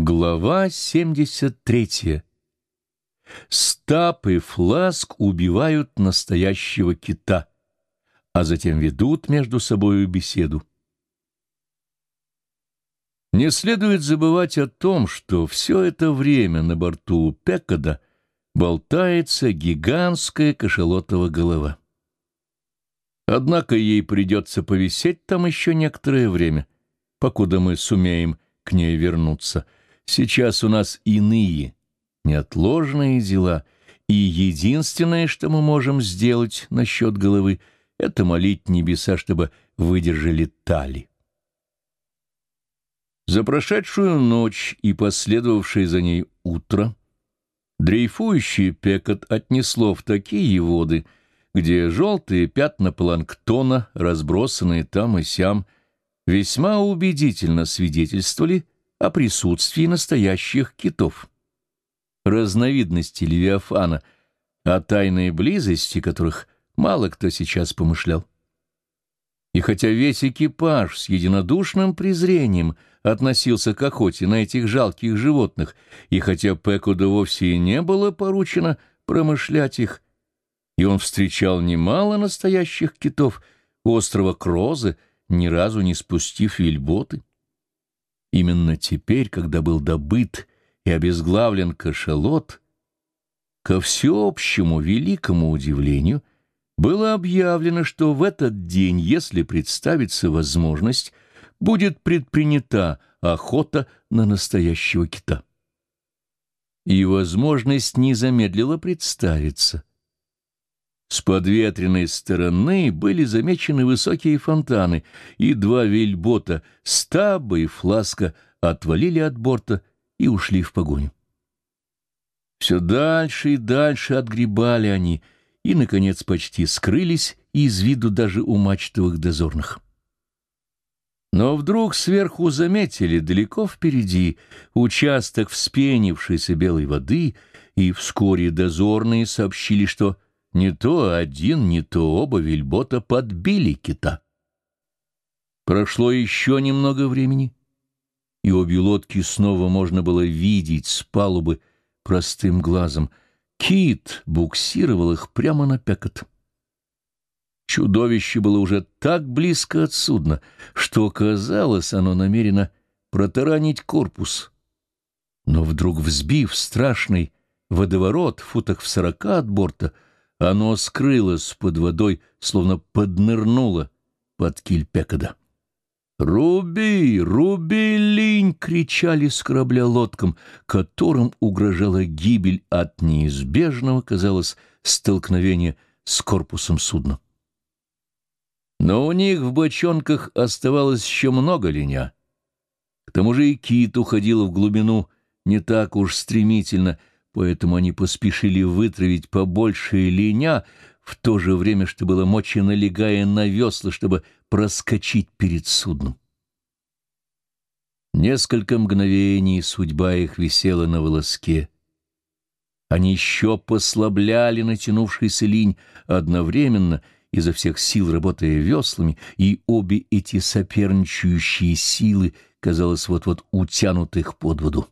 Глава 73. Стап и фласк убивают настоящего кита, а затем ведут между собою беседу. Не следует забывать о том, что все это время на борту Пекада болтается гигантская кашалотова голова. Однако ей придется повисеть там еще некоторое время, покуда мы сумеем к ней вернуться — Сейчас у нас иные, неотложные дела, и единственное, что мы можем сделать насчет головы, это молить небеса, чтобы выдержали тали. За прошедшую ночь и последовавшее за ней утро дрейфующий Пекот отнесло в такие воды, где желтые пятна планктона, разбросанные там и сям, весьма убедительно свидетельствовали о присутствии настоящих китов. Разновидности Левиафана, о тайной близости которых мало кто сейчас помышлял. И хотя весь экипаж с единодушным презрением относился к охоте на этих жалких животных, и хотя Пекуду вовсе и не было поручено промышлять их, и он встречал немало настоящих китов острова Крозы, ни разу не спустив вельботы. Именно теперь, когда был добыт и обезглавлен кашалот, ко всеобщему великому удивлению было объявлено, что в этот день, если представится возможность, будет предпринята охота на настоящего кита. И возможность не замедлила представиться. С подветренной стороны были замечены высокие фонтаны, и два вельбота, стаба и фласка, отвалили от борта и ушли в погоню. Все дальше и дальше отгребали они, и, наконец, почти скрылись из виду даже у мачтовых дозорных. Но вдруг сверху заметили далеко впереди участок вспенившейся белой воды, и вскоре дозорные сообщили, что не то один, не то оба вельбота подбили кита. Прошло еще немного времени, и обе лодки снова можно было видеть с палубы простым глазом. Кит буксировал их прямо на пекот. Чудовище было уже так близко от судна, что, казалось, оно намерено протаранить корпус. Но вдруг, взбив страшный водоворот футах в сорока от борта, оно скрылось под водой, словно поднырнуло под киль Пекода. «Руби! Руби, линь!» — кричали с корабля лодкам, которым угрожала гибель от неизбежного, казалось, столкновения с корпусом судна. Но у них в бочонках оставалось еще много линя. К тому же и кит уходил в глубину не так уж стремительно — поэтому они поспешили вытравить побольше линя, в то же время, что было мочи налегая на весла, чтобы проскочить перед судном. Несколько мгновений судьба их висела на волоске. Они еще послабляли натянувшийся линь одновременно, изо всех сил работая веслами, и обе эти соперничающие силы, казалось, вот-вот утянут их под воду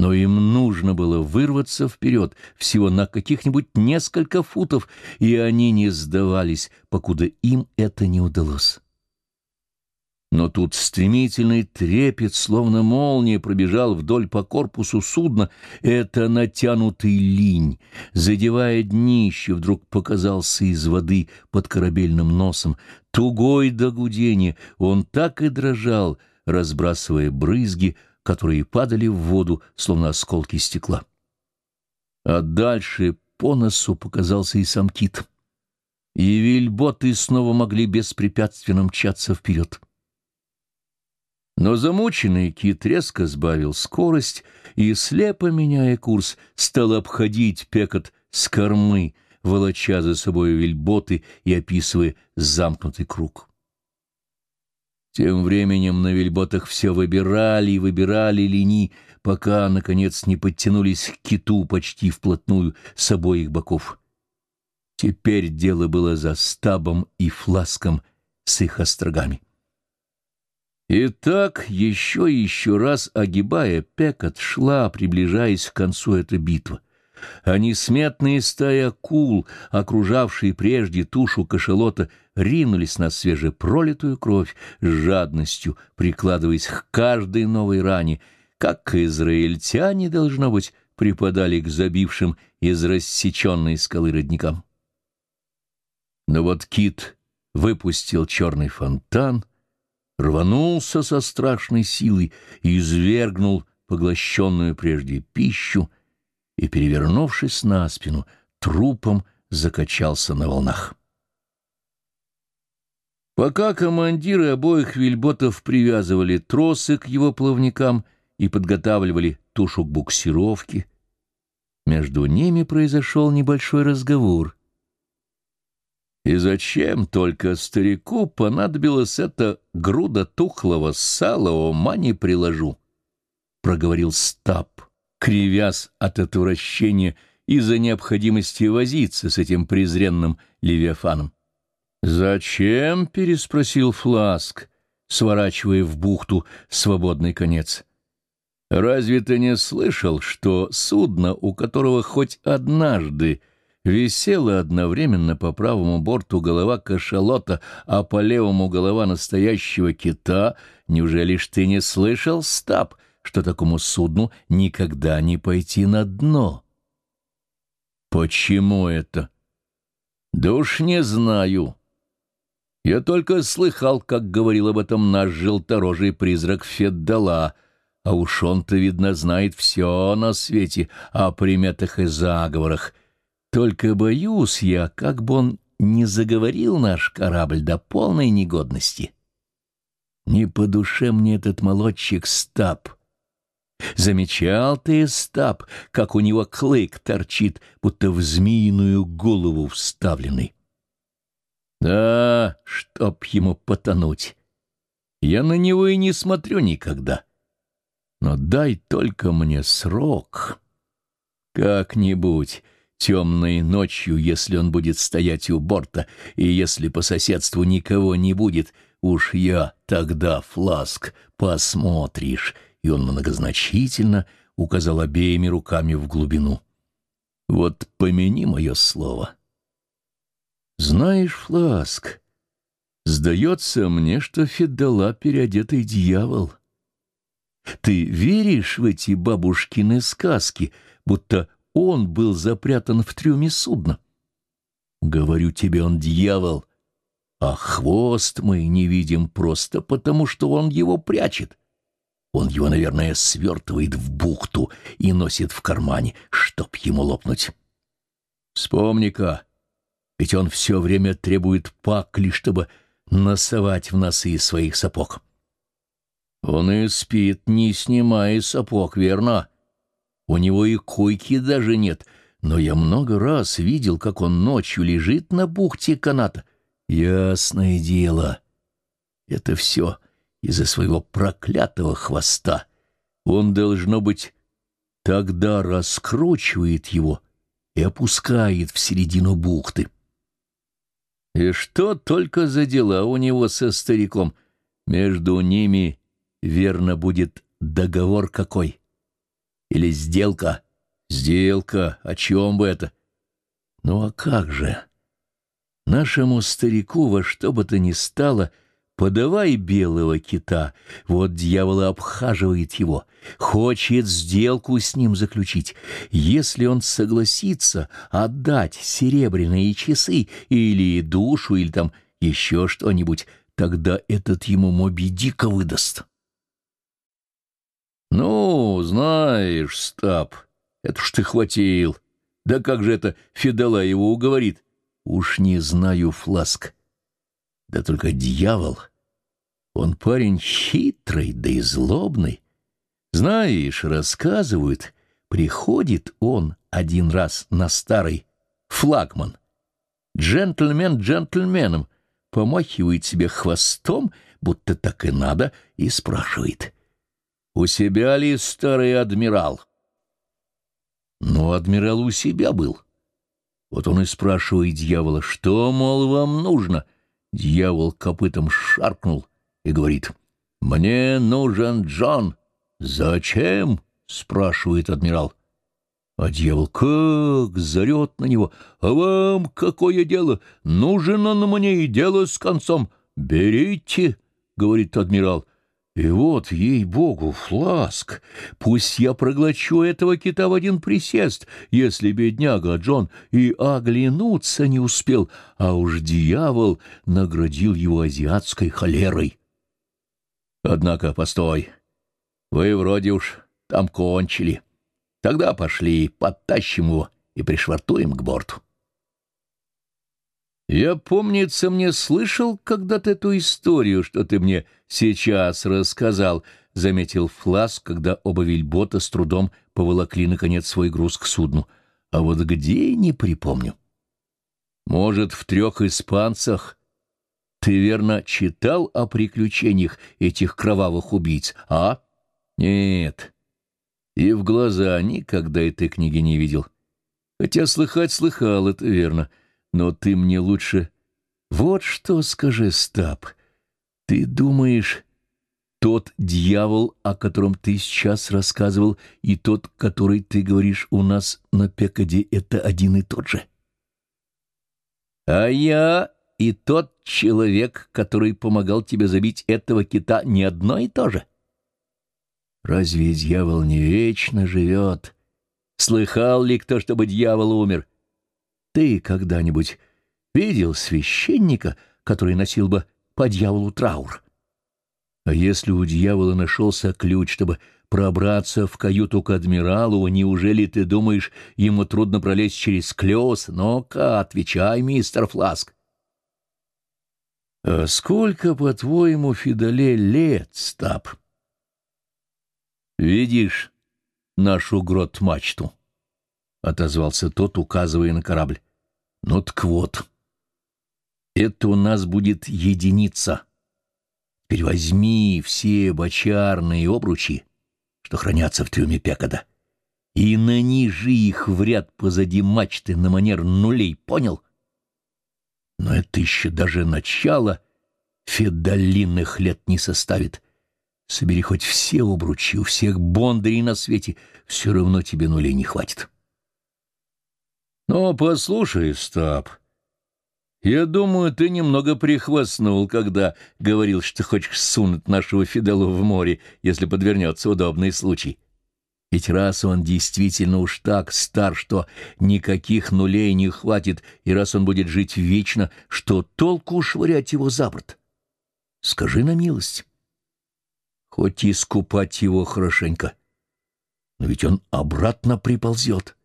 но им нужно было вырваться вперед всего на каких-нибудь несколько футов, и они не сдавались, покуда им это не удалось. Но тут стремительный трепет, словно молния, пробежал вдоль по корпусу судна. Это натянутый линь, задевая днище, вдруг показался из воды под корабельным носом. Тугой до гудения, он так и дрожал, разбрасывая брызги, которые падали в воду, словно осколки стекла. А дальше по носу показался и сам кит. И вельботы снова могли беспрепятственно мчаться вперед. Но замученный кит резко сбавил скорость и, слепо меняя курс, стал обходить пекот с кормы, волоча за собой вельботы и описывая замкнутый круг. Тем временем на вельботах все выбирали и выбирали лини, пока, наконец, не подтянулись к киту почти вплотную с обоих боков. Теперь дело было за стабом и фласком с их острогами. И так, еще и еще раз огибая Пекот, шла, приближаясь к концу эта битва. А несметные стаи акул, окружавшие прежде тушу кашалота, ринулись на свежепролитую кровь с жадностью, прикладываясь к каждой новой ране, как израильтяне, должно быть, припадали к забившим из рассеченной скалы родникам. Но вот кит выпустил черный фонтан, рванулся со страшной силой и извергнул поглощенную прежде пищу, и, перевернувшись на спину, трупом закачался на волнах. Пока командиры обоих вельботов привязывали тросы к его плавникам и подготавливали тушу к буксировке, между ними произошел небольшой разговор. И зачем только старику понадобилось это груда тухлого сала, ума не приложу, — проговорил Стаб, кривясь от отвращения из-за необходимости возиться с этим презренным левиафаном. «Зачем?» — переспросил Фласк, сворачивая в бухту свободный конец. «Разве ты не слышал, что судно, у которого хоть однажды висело одновременно по правому борту голова кашалота, а по левому голова настоящего кита, неужели ж ты не слышал, Стаб, что такому судну никогда не пойти на дно?» «Почему это?» «Да уж не знаю». Я только слыхал, как говорил об этом наш желторожий призрак Феддала, а уж он-то, видно, знает все на свете о приметах и заговорах. Только боюсь я, как бы он не заговорил наш корабль до полной негодности. Не по душе мне этот молодчик Стаб. Замечал ты, Стаб, как у него клык торчит, будто в змеиную голову вставленный. Да, чтоб ему потонуть. Я на него и не смотрю никогда. Но дай только мне срок. Как-нибудь темной ночью, если он будет стоять у борта, и если по соседству никого не будет, уж я тогда, Фласк, посмотришь. И он многозначительно указал обеими руками в глубину. Вот помяни мое слово. — знаешь, Фласк, сдается мне, что Федала переодетый дьявол. Ты веришь в эти бабушкины сказки, будто он был запрятан в трюме судна? Говорю тебе, он дьявол, а хвост мы не видим просто потому, что он его прячет. Он его, наверное, свертывает в бухту и носит в кармане, чтоб ему лопнуть. Вспомни-ка, ведь он все время требует пакли, чтобы носовать в носы своих сапог. Он и спит, не снимая сапог, верно? У него и койки даже нет, но я много раз видел, как он ночью лежит на бухте каната. Ясное дело, это все из-за своего проклятого хвоста. Он, должно быть, тогда раскручивает его и опускает в середину бухты. И что только за дела у него со стариком. Между ними, верно, будет договор какой. Или сделка. Сделка, о чем бы это? Ну а как же? Нашему старику во что бы то ни стало — Подавай белого кита, вот дьявол обхаживает его, хочет сделку с ним заключить. Если он согласится отдать серебряные часы или душу, или там еще что-нибудь, тогда этот ему Моби Дика выдаст. Ну, знаешь, Стаб, это ж ты хватил. Да как же это Федала его уговорит? Уж не знаю, Фласк. Да только дьявол — он парень хитрый, да и злобный. Знаешь, рассказывают, приходит он один раз на старый флагман. Джентльмен джентльменом помахивает себе хвостом, будто так и надо, и спрашивает. «У себя ли старый адмирал?» Ну, адмирал у себя был. Вот он и спрашивает дьявола, что, мол, вам нужно? Дьявол копытом шаркнул, и говорит, «Мне нужен Джон». «Зачем?» — спрашивает адмирал. А дьявол как зарет на него. «А вам какое дело? Нужен он мне и дело с концом. Берите», — говорит адмирал. И вот, ей-богу, фласк, пусть я проглочу этого кита в один присест, если бедняга Джон и оглянуться не успел, а уж дьявол наградил его азиатской холерой. Однако, постой, вы вроде уж там кончили. Тогда пошли, подтащим его и пришвартуем к борту. Я, помнится, мне слышал когда-то эту историю, что ты мне сейчас рассказал, — заметил Флас, когда оба вельбота с трудом поволокли, наконец, свой груз к судну. А вот где — не припомню. Может, в трех испанцах? Ты, верно, читал о приключениях этих кровавых убийц, а? Нет. И в глаза никогда этой книги не видел. Хотя слыхать слыхал, это верно. Но ты мне лучше... Вот что скажи, Стаб. Ты думаешь, тот дьявол, о котором ты сейчас рассказывал, и тот, который ты говоришь у нас на Пекаде, это один и тот же? А я и тот человек, который помогал тебе забить этого кита, не одно и то же. Разве дьявол не вечно живет? Слыхал ли кто, чтобы дьявол умер? Ты когда-нибудь видел священника, который носил бы по дьяволу траур? А если у дьявола нашелся ключ, чтобы пробраться в каюту к адмиралу, неужели ты думаешь, ему трудно пролезть через клёс? Ну-ка, отвечай, мистер Фласк. А сколько, по-твоему, Фидоле лет, Стаб? Видишь нашу грот-мачту? — отозвался тот, указывая на корабль. — Ну так вот, это у нас будет единица. Теперь все бочарные обручи, что хранятся в трюме Пекада, и нанижи их в ряд позади мачты на манер нулей, понял? Но это еще даже начало федолинных лет не составит. Собери хоть все обручи у всех бондарей на свете, все равно тебе нулей не хватит. «Но послушай, Стаб, я думаю, ты немного прихвастнул, когда говорил, что хочешь сунуть нашего Фиделу в море, если подвернется удобный случай. Ведь раз он действительно уж так стар, что никаких нулей не хватит, и раз он будет жить вечно, что толку швырять его за борт? Скажи на милость. Хоть и скупать его хорошенько, но ведь он обратно приползет».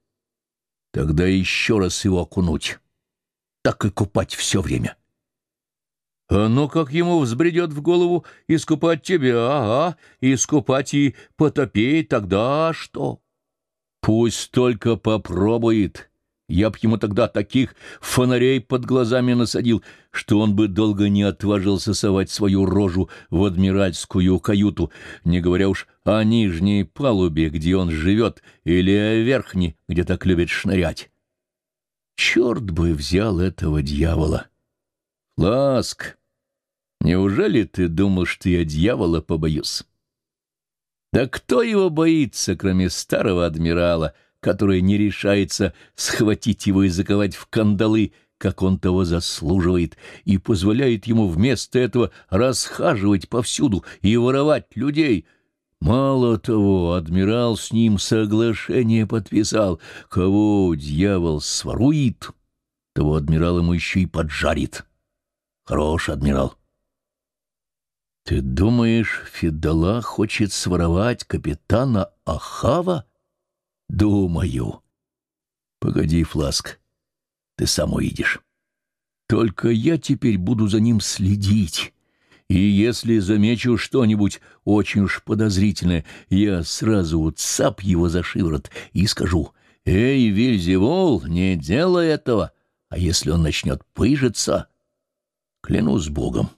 Тогда еще раз его окунуть. Так и купать все время. А ну, как ему взбредет в голову искупать тебя, ага, искупать и потопить, тогда что? Пусть только попробует. Я б ему тогда таких фонарей под глазами насадил, что он бы долго не отважился совать свою рожу в адмиральскую каюту, не говоря уж о нижней палубе, где он живет, или о верхней, где так любит шнырять. Черт бы взял этого дьявола! Ласк, неужели ты думал, что я дьявола побоюсь? Да кто его боится, кроме старого адмирала — который не решается схватить его и заковать в кандалы, как он того заслуживает, и позволяет ему вместо этого расхаживать повсюду и воровать людей. Мало того, адмирал с ним соглашение подписал. Кого дьявол сворует, того адмирал ему еще и поджарит. Хорош адмирал. Ты думаешь, Федола хочет своровать капитана Ахава? Думаю. Погоди, Фласк, ты сам увидишь. Только я теперь буду за ним следить. И если замечу что-нибудь очень уж подозрительное, я сразу цап его за шиворот и скажу, «Эй, Вильзевол, не делай этого!» А если он начнет пыжиться, клянусь Богом,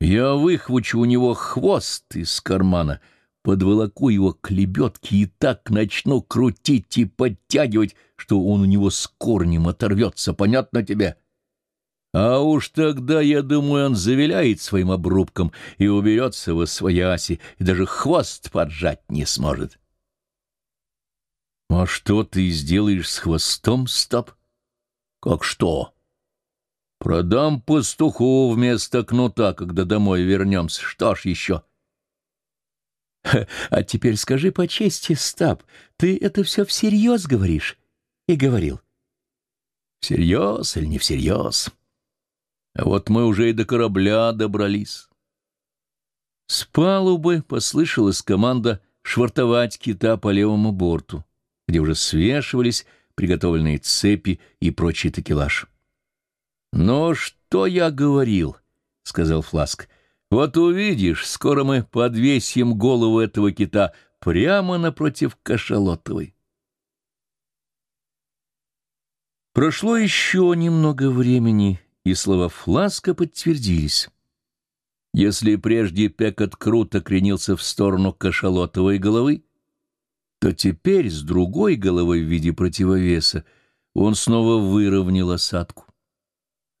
я выхвачу у него хвост из кармана — подволоку его к лебедке и так начну крутить и подтягивать, что он у него с корнем оторвется, понятно тебе? А уж тогда, я думаю, он завиляет своим обрубком и уберется во свояси, и даже хвост поджать не сможет. А что ты сделаешь с хвостом, Стоп? Как что? Продам пастуху вместо кнута, когда домой вернемся. Что ж еще? А теперь скажи по чести, Стаб, ты это все всерьез говоришь? И говорил. Всерьез или не всерьез? А вот мы уже и до корабля добрались. С палубы послышалась команда швартовать кита по левому борту, где уже свешивались приготовленные цепи и прочий такелаж. «Но что я говорил?» — сказал Фласк. «Вот увидишь, скоро мы подвесим голову этого кита прямо напротив кашалотовой». Прошло еще немного времени, и слова Фласка подтвердились. Если прежде Пекот круто кренился в сторону кашалотовой головы, то теперь с другой головой в виде противовеса он снова выровнял осадку.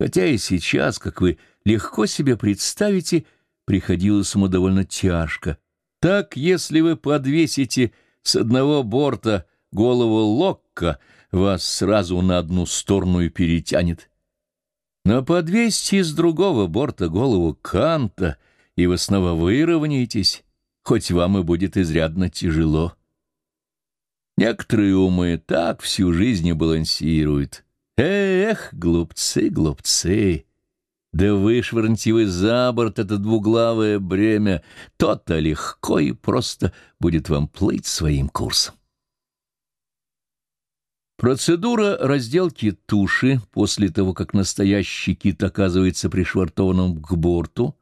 Хотя и сейчас, как вы легко себе представите, приходилось ему довольно тяжко. Так, если вы подвесите с одного борта голову Локка, вас сразу на одну сторону и перетянет. Но подвесьте с другого борта голову Канта, и вы снова выровняетесь, хоть вам и будет изрядно тяжело. Некоторые умы так всю жизнь балансируют. Эх, глупцы, глупцы! Да вышвырните вы за борт это двуглавое бремя, то-то легко и просто будет вам плыть своим курсом. Процедура разделки туши после того, как настоящий кит оказывается пришвартованным к борту,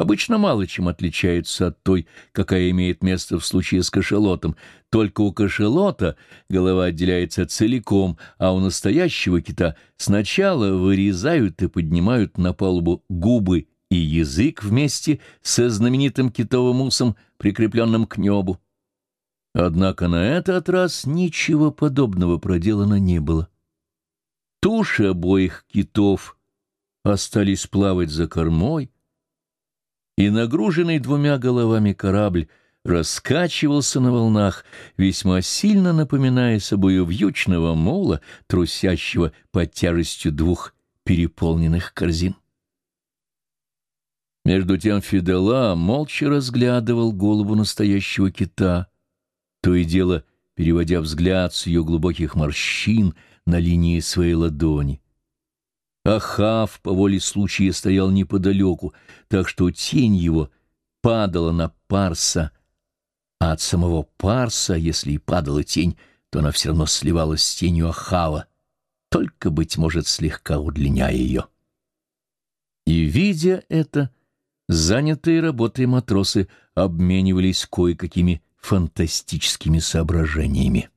обычно мало чем отличается от той, какая имеет место в случае с кашелотом. Только у кашелота голова отделяется целиком, а у настоящего кита сначала вырезают и поднимают на палубу губы и язык вместе со знаменитым китовым усом, прикрепленным к небу. Однако на этот раз ничего подобного проделано не было. Туши обоих китов остались плавать за кормой, и нагруженный двумя головами корабль раскачивался на волнах, весьма сильно напоминая собою вьючного мола, трусящего под тяжестью двух переполненных корзин. Между тем Фидела молча разглядывал голову настоящего кита — то и дело переводя взгляд с ее глубоких морщин на линии своей ладони. Ахав по воле случая стоял неподалеку, так что тень его падала на Парса, а от самого Парса, если и падала тень, то она все равно сливалась с тенью Ахава, только, быть может, слегка удлиняя ее. И, видя это, занятые работой матросы обменивались кое-какими фантастическими соображениями.